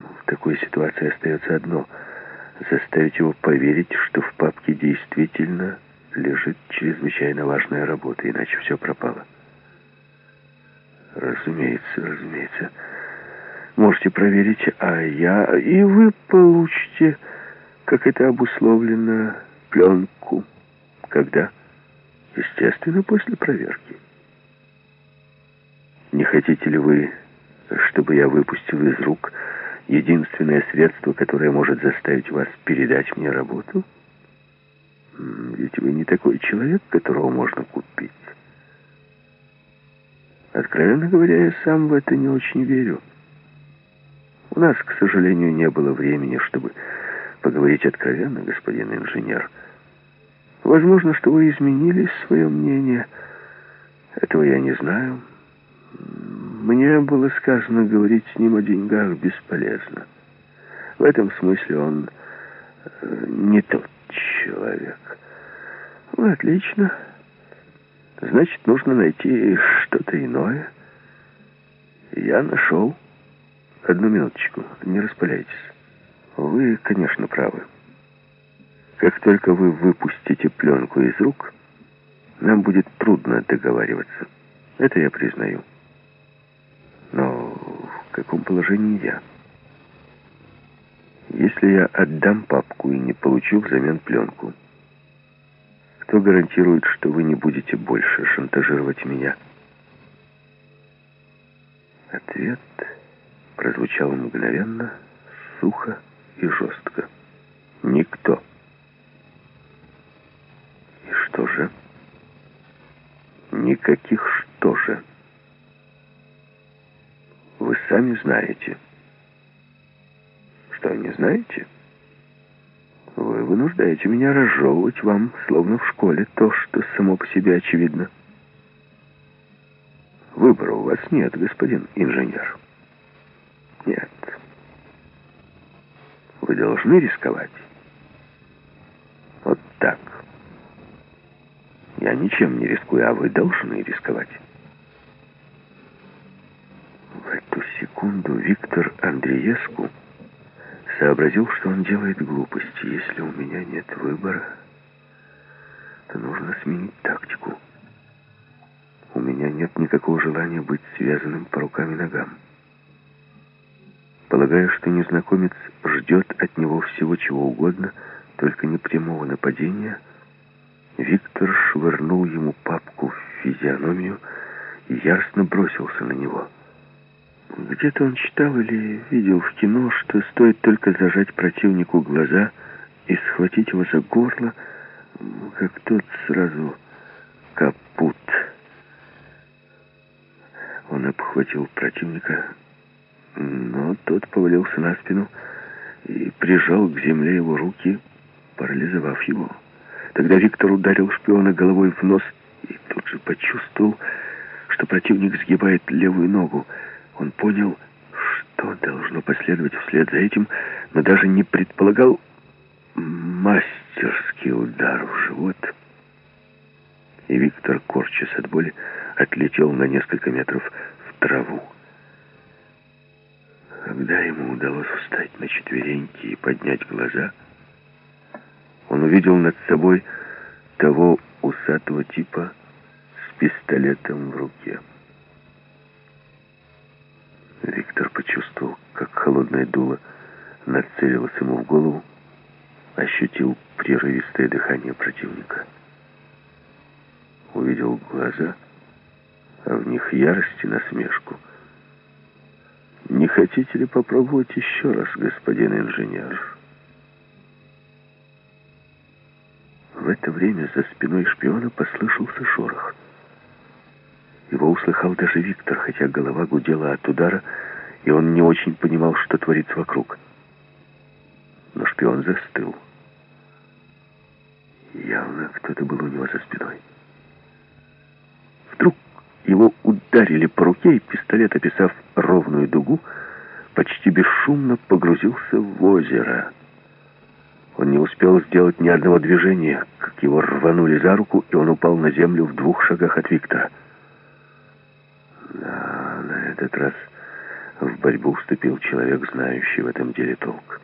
В такой ситуации остается одно — заставить его поверить, что в папке действительно лежит чрезвычайно важная работа, иначе все пропало. Разумеется, разумеется. Можете проверить, а я... И вы получите, как это обусловлено, пленку. Когда? Естественно, после проверки. Не хотите ли вы, чтобы я выпустил из рук единственное средство, которое может заставить вас передать мне работу? Ведь вы не такой человек, которого можно купить. Откровенно говоря, я сам в это не очень верю. У нас, к сожалению, не было времени, чтобы поговорить откровенно, господин инженер. Возможно, что вы изменили свое мнение. Этого я не знаю. Мне было сказано, говорить с ним о деньгах бесполезно. В этом смысле он э, не тот человек. Ну, отлично. Значит, нужно найти что-то иное. Я нашел. Одну минуточку, не распыляйтесь. Вы, конечно, правы. Как только вы выпустите пленку из рук, нам будет трудно договариваться. Это я признаю. Каком положении я? Если я отдам папку и не получу взамен пленку, кто гарантирует, что вы не будете больше шантажировать меня? Ответ прозвучал мгновенно, сухо и жестко. Никто. И что же? Никаких что же. Вы сами знаете. Что, не знаете? Вы вынуждаете меня разжевывать вам, словно в школе, то, что само по себе очевидно. Выбора у вас нет, господин инженер. Нет. Вы должны рисковать. Вот так. Я ничем не рискую, а вы должны рисковать. В эту секунду Виктор Андреевску сообразил, что он делает глупости. Если у меня нет выбора, то нужно сменить тактику. У меня нет никакого желания быть связанным по рукам и ногам. Полагая, что незнакомец ждет от него всего чего угодно, только не прямого нападения, Виктор швырнул ему папку в физиономию и яростно бросился на него. Где-то он читал или видел в кино, что стоит только зажать противнику глаза и схватить его за горло, как тот сразу капут. Он обхватил противника, но тот повалился на спину и прижал к земле его руки, парализовав его. Тогда Виктор ударил шпиона головой в нос и тут же почувствовал, что противник сгибает левую ногу. Он понял, что должно последовать вслед за этим, но даже не предполагал мастерский удар в живот. И Виктор, корчась от боли, отлетел на несколько метров в траву. Когда ему удалось встать на четвереньки и поднять глаза, он увидел над собой того усатого типа с пистолетом в руке. Виктор почувствовал, как холодное дуло нацелилось ему в голову, ощутил прерывистое дыхание противника. Увидел глаза, а в них ярость и насмешку. «Не хотите ли попробовать еще раз, господин инженер?» В это время за спиной шпиона послышался шорох. Его услыхал даже Виктор, хотя голова гудела от удара, и он не очень понимал, что творится вокруг. Но шпион застыл. Явно кто-то был у него за спиной. Вдруг его ударили по руке, и пистолет, описав ровную дугу, почти бесшумно погрузился в озеро. Он не успел сделать ни одного движения, как его рванули за руку, и он упал на землю в двух шагах от Виктора. Этот раз в борьбу вступил человек, знающий в этом деле толк.